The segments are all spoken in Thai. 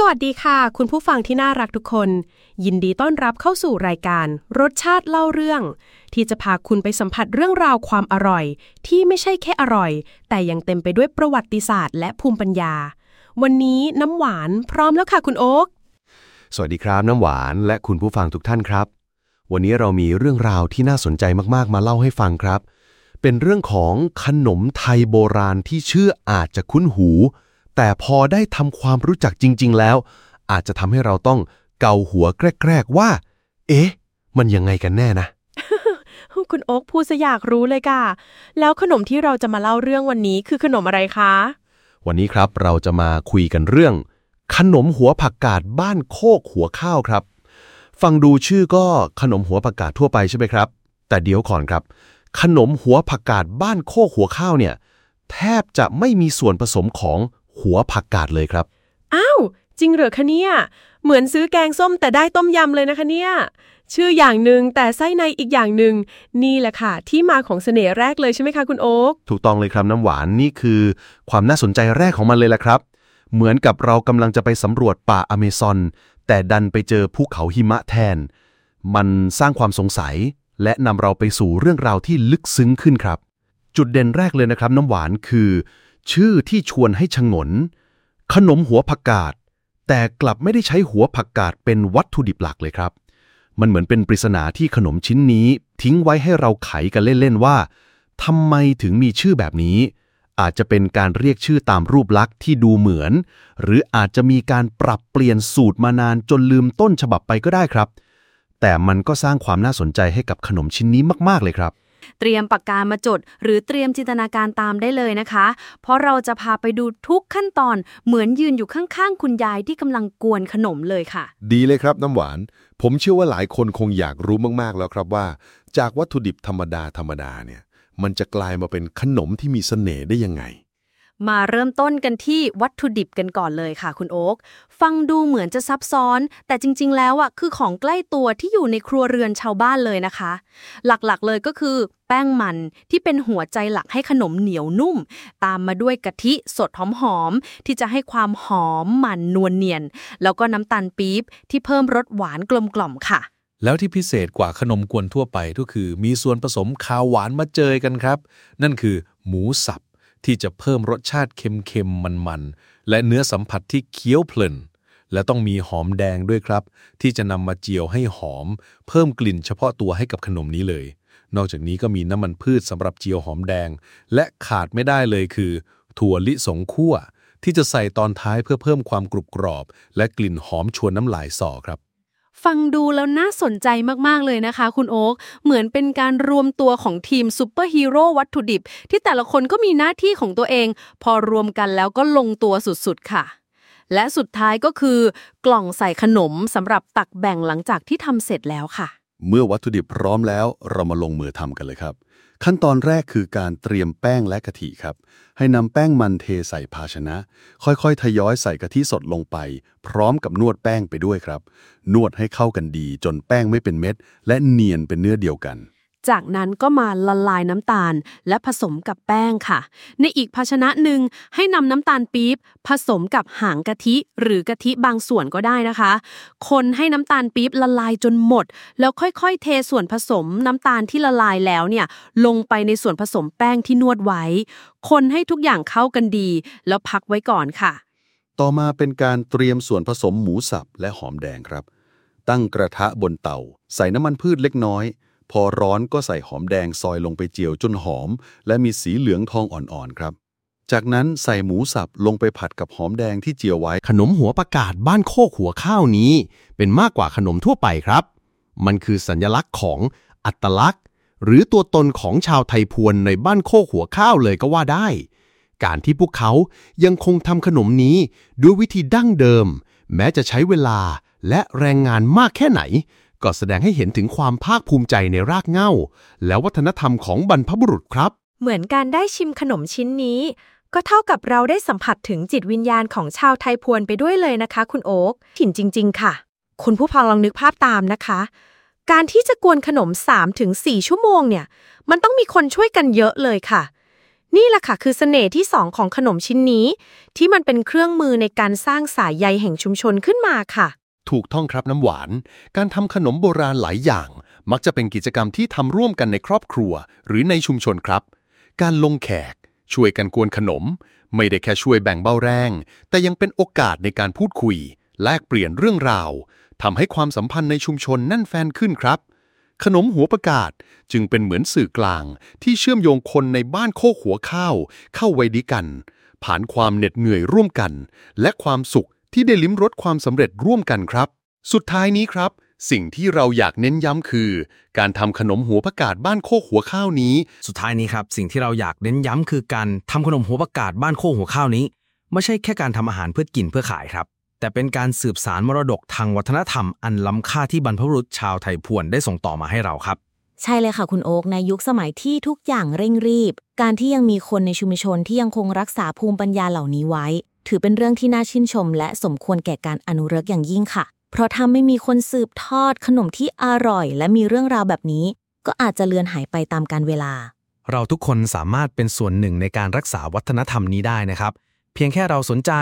สวัสดีค่ะ คุณผู้ฟังที่น่ารักทุกคน ยินดีต้อนรับเข้าสู่รายการ รสชาติเล่าเรื่อง ที่จะพาคุณไปสัมผัสเรื่องราวความอร่อย ที่ไม่ใช่แค่อร่อย แต่ยังเต็มไปด้วยประวัติศาสตร์และภูมิปัญญา วันนี้น้ำหวานพร้อมแล้วค่ะคุณโอ๊คสวัสดีครับน้ำหวานและคุณผู้ฟังทุกท่านครับ วันนี้เรามีเรื่องราวที่น่าสนใจมากๆ มาเล่าให้ฟังครับ เป็นเรื่องของขนมไทยโบราณที่ชื่ออาจจะคุ้นหู แต่พอได้ทำความรู้จักจริง ๆ แล้ว อาจจะทำให้เราต้องเกาหัวแกรกๆว่า เอ๊ะ มันยังไงกันแน่นะ คุณโอ๊คพูดซะอยากรู้เลยค่ะ แล้วขนมที่เราจะมาเล่าเรื่องวันนี้คือขนมอะไรคะ วันนี้ครับเราจะมาคุยกันเรื่อง ขนมหัวผักกาดบ้านโคกหัวข้าวครับ ฟังดูชื่อก็ขนมหัวผักกาดทั่วไปใช่ไหมครับ แต่เดี๋ยวก่อนครับ ขนมหัวผักกาดบ้านโคกหัวข้าวเนี่ย แทบจะไม่มีส่วนผสมของ หัวผักกาดเลยครับ อ้าว จริงเหรอคะเนี่ย เหมือนซื้อแกงส้มแต่ได้ต้มยำเลยนะคะเนี่ย ชื่ออย่างหนึ่งแต่ไส้ในอีกอย่างหนึ่งนี่แหละค่ะ ที่มาของเสน่ห์แรกเลยใช่ไหมคะคุณโอ๊คถูกต้องเลยครับน้ำหวานนี่คือ ความน่าสนใจแรกของมันเลยแหละครับ เหมือนกับเรากำลังจะไปสำรวจป่าอเมซอน แต่ดันไปเจอภูเขาหิมะแทน มันสร้างความสงสัย และนำเราไปสู่เรื่องราวที่ลึกซึ้งขึ้นครับ จุดเด่นแรกเลยนะครับ น้ำหวานคือ ชื่อที่ชวนให้ชงน ขนมหัวผักกาด แต่กลับไม่ได้ใช้หัวผักกาดเป็นวัตถุดิบหลักเลยครับ มันเหมือนเป็นปริศนาที่ขนมชิ้นนี้ ทิ้งไว้ให้เราไขกันเล่น ๆ ว่าทำไมถึงมีชื่อแบบนี้ อาจจะเป็นการเรียกชื่อตามรูปลักษณ์ที่ดูเหมือน หรืออาจจะมีการปรับเปลี่ยนสูตรมานานจนลืมต้นฉบับไปก็ได้ครับ แต่มันก็สร้างความน่าสนใจให้กับขนมชิ้นนี้มาก ๆเลยครับ เตรียมปากกามาจด หรือเตรียมจินตนาการตามได้เลยนะคะ เพราะเราจะพาไปดูทุกขั้นตอนเหมือนยืนอยู่ข้างๆ คุณยายที่กำลังกวนขนมเลยค่ะ ดีเลยครับน้ำหวาน ผมเชื่อว่าหลายคนคงอยากรู้มากๆแล้วครับว่า จากวัตถุดิบธรรมดาธรรมดาเนี่ยมันจะกลายมาเป็นขนมที่มีเสน่ห์ได้ยังไง มาเริ่มต้นกันที่วัตถุดิบกันก่อนเลยค่ะคุณโอ๊คฟังดูเหมือนจะซับซ้อน แต่จริง ๆ แล้วอะคือของใกล้ตัวที่อยู่ในครัวเรือนชาวบ้านเลยนะคะ หลักๆเลยก็คือแป้งมันที่เป็นหัวใจหลักให้ขนมเหนียวนุ่ม ตามมาด้วยกะทิสดหอมๆที่จะให้ความหอมมันนวลเนียน แล้วก็น้ำตาลปี๊บที่เพิ่มรสหวานกลมกล่อมค่ะ แล้วที่พิเศษกว่าขนมกวนทั่วไปก็คือ มีส่วนผสมคาวหวานมาเจอกันครับ นั่นคือหมูสับ ที่จะเพิ่มรสชาติเค็มๆ มันๆ และเนื้อสัมผัสที่เคี้ยวเพลิน และต้องมีหอมแดงด้วยครับ ที่จะนำมาเจียวให้หอม เพิ่มกลิ่นเฉพาะตัวให้กับขนมนี้เลย นอกจากนี้ก็มีน้ำมันพืชสำหรับเจียวหอมแดง และขาดไม่ได้เลยคือ ถั่วลิสงคั่ว ที่จะใส่ตอนท้ายเพื่อเพิ่มความกรุบกรอบ และกลิ่นหอมชวนน้ำลายสอครับ ฟังดูแล้วน่าสนใจมากๆเลยนะคะ คุณโอ๊คเหมือนเป็นการรวมตัวของทีมซูเปอร์ฮีโร่วัตถุดิบ ที่แต่ละคนก็มีหน้าที่ของตัวเอง พอรวมกันแล้วก็ลงตัวสุดๆค่ะ และสุดท้ายก็คือกล่องใส่ขนมสำหรับตักแบ่งหลังจากที่ทำเสร็จแล้วค่ะ เมื่อวัตถุดิบพร้อมแล้วเรามาลงมือทำกันเลยครับ ขั้นตอนแรกคือการเตรียมแป้งและกะทิครับ ให้นำแป้งมันเทใส่ภาชนะ ค่อยๆ ทยอยใส่กะทิสดลงไป พร้อมกับนวดแป้งไปด้วยครับ นวดให้เข้ากันดีจนแป้งไม่เป็นเม็ด และเนียนเป็นเนื้อเดียวกัน จากนั้นก็มาละลายน้ำตาล และผสมกับแป้งค่ะ ในอีกภาชนะหนึ่งให้นำน้ำตาลปี๊บผสมกับหางกะทิ หรือกะทิบางส่วนก็ได้นะคะ คนให้น้ำตาลปี๊บละลายจนหมด แล้วค่อยๆ เทส่วนผสมน้ำตาลที่ละลายแล้วเนี่ยลงไปในส่วนผสมแป้งที่นวดไว้ คนให้ทุกอย่างเข้ากันดี แล้วพักไว้ก่อนค่ะ ต่อมาเป็นการเตรียมส่วนผสมหมูสับและหอมแดงครับ ตั้งกระทะบนเตา ใส่น้ำมันพืชเล็กน้อย พอร้อนก็ใส่หอมแดงซอยลงไปเจียวจนหอม และมีสีเหลืองทองอ่อนๆครับ จากนั้นใส่หมูสับลงไปผัดกับหอมแดงที่เจียวไว้ ขนมหัวประกาศบ้านโคกหัวข้าวนี้ เป็นมากกว่าขนมทั่วไปครับ มันคือสัญลักษณ์ของอัตลักษณ์ หรือตัวตนของชาวไทยพวนในบ้านโคกหัวข้าวเลยก็ว่าได้ การที่พวกเขายังคงทำขนมนี้ด้วยวิธีดั้งเดิม แม้จะใช้เวลาและแรงงานมากแค่ไหน ก็แสดงให้เห็นถึงความภาคภูมิใจในรากเหง้า และวัฒนธรรมของบรรพบุรุษครับ เหมือนการได้ชิมขนมชิ้นนี้ ก็เท่ากับเราได้สัมผัสถึงจิตวิญญาณของชาวไทยพวนไปด้วยเลยนะคะ คุณโอ๊คถิ่นจริง ๆ ค่ะ คุณผู้ฟังลองนึกภาพตามนะคะ การที่จะกวนขนม 3-4 ชั่วโมงเนี่ย มันต้องมีคนช่วยกันเยอะเลยค่ะนี่แหละค่ะคือเสน่ห์ที่สองของขนมชิ้นนี้ ที่มันเป็นเครื่องมือในการสร้างสายใยแห่งชุมชนขึ้นมาค่ะ ถูกต้องครับน้ำหวาน การทำขนมโบราณหลายอย่าง มักจะเป็นกิจกรรมที่ทำร่วมกันในครอบครัว หรือในชุมชนครับ การลงแขก ช่วยกันกวนขนม ไม่ได้แค่ช่วยแบ่งเบาแรง แต่ยังเป็นโอกาสในการพูดคุย แลกเปลี่ยนเรื่องราวทำให้ความสัมพันธ์ในชุมชนแน่นแฟนขึ้นครับ ขนมหัวประกาศจึงเป็นเหมือนสื่อกลาง ที่เชื่อมโยงคนในบ้านโคกหัวข้าว เข้าไว้ดีกัน ผ่านความเหน็ดเหนื่อยร่วมกัน และความสุข ที่ได้ลิ้มรสความสำเร็จร่วมกันครับ สุดท้ายนี้ครับ สิ่งที่เราอยากเน้นย้ำคือ การทำขนมหัวประกาศบ้านโคกหัวข้าวนี้ สุดท้ายนี้ครับ สิ่งที่เราอยากเน้นย้ำคือการทำขนมหัวประกาศบ้านโคกหัวข้าวนี้ ไม่ใช่แค่การทำอาหารเพื่อกินเพื่อขายครับ แต่เป็นการสืบสารมรดกทางวัฒนธรรม อันล้ำค่าที่บรรพบุรุษชาวไทยพวนได้ส่งต่อมาให้เราครับใช่เลยค่ะคุณโอ๊กในยุคสมัยที่ทุกอย่างเร่งรีบ การที่ยังมีคนในชุมชนที่ยังคงรักษาภูมิปัญญาเหล่านี้ไว้ ถือเป็นเรื่องที่น่าชื่นชม และสมควรแก่การอนุรักษ์อย่างยิ่งค่ะ เพราะถ้าไม่มีคนสืบทอดขนมที่อร่อย และมีเรื่องราวแบบนี้ ก็อาจจะเลือนหายไปตามกาลเวลา เราทุกคนสามารถเป็นส่วนหนึ่งในการรักษาวัฒนธรรมนี้ได้นะครับ เพียงแค่เราสนใจ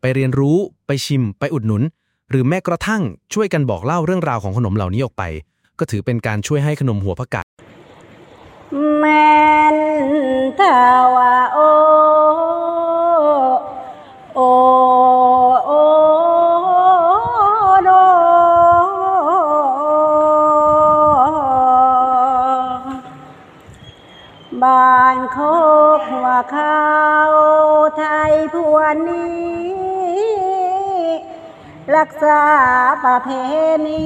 ไปเรียนรู้ ไปชิม ไปอุดหนุน หรือแม้กระทั่งช่วยกันบอกเล่าเรื่องราวของขนมเหล่านี้ออกไป ก็ถือเป็นการช่วยให้ขนมหัวผักกาดแม่นทาวา ยพวนนี้ รักษาประเพณี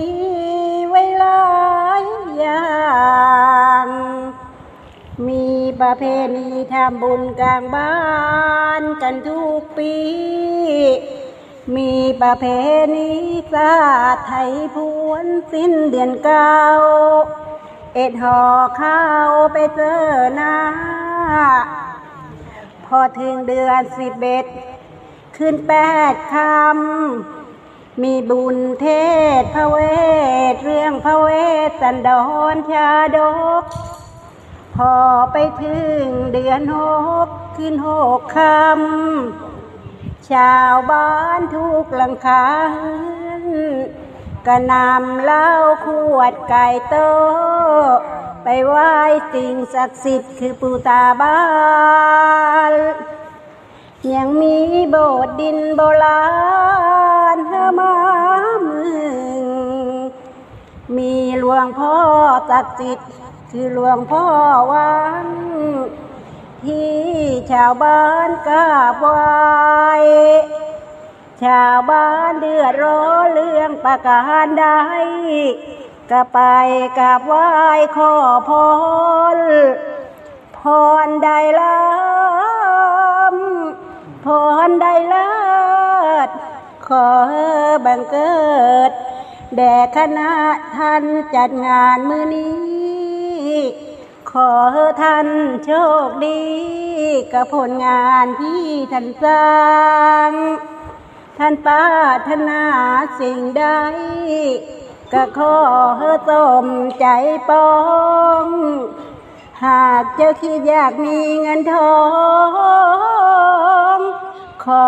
ไว้หลายอย่างมีประเพณีทำบุญกลางบ้านกันทุกปี มีประเพณีศาสตร์ไทยพวนสิ้นเดือนเก้า เอ็ดห่อข้าวไปเจอหน้า พอถึงเดือนสิบเอ็ดขึ้นแปดคำ มีบุญเทศพระเวท เรื่องพระเวทสันดรชาดก พอไปถึงเดือนหกขึ้นหกคำ ชาวบ้านทุกหลังคา เรือนก็นำเหล้าขวดไก่โต ไปไหว้สิ่งศักดิ์สิทธิ์คือปูตาบ้านยังมีโบสถ์ดินโบราณเฮมาเมืองมีหลวงพ่อศักดิ์สิทธิ์คือหลวงพ่อวังที่ชาวบ้านกราบไหว้ ชาวบ้านเดือดร้อนเรื่องประการใดก็ไปกราบไหว้ขอพรพรใดล้ำพรใดเลิศขอบังเกิด แด่คณะท่านจัดงานมือนี้ ขอท่านโชคดี กับผลงานที่ท่านสร้าง ท่านปาถนาสิ่งใด ก็ขอเฮสมใจปอง หากเจ้าคิดอยากมีเงินทอง ขอ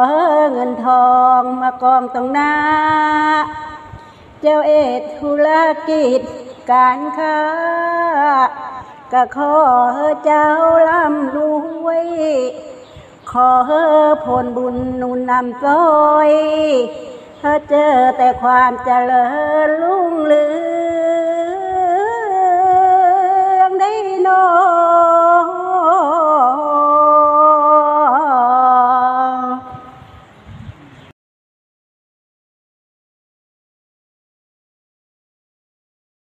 เงินทองมากองตรงหน้า เจ้าเอดธุรกิจการค้าก็ขอเจ้าร่ำรวย ขอผลบุญนุนนำซอยเธอเจอแต่ความเจริญรุ่งเรือง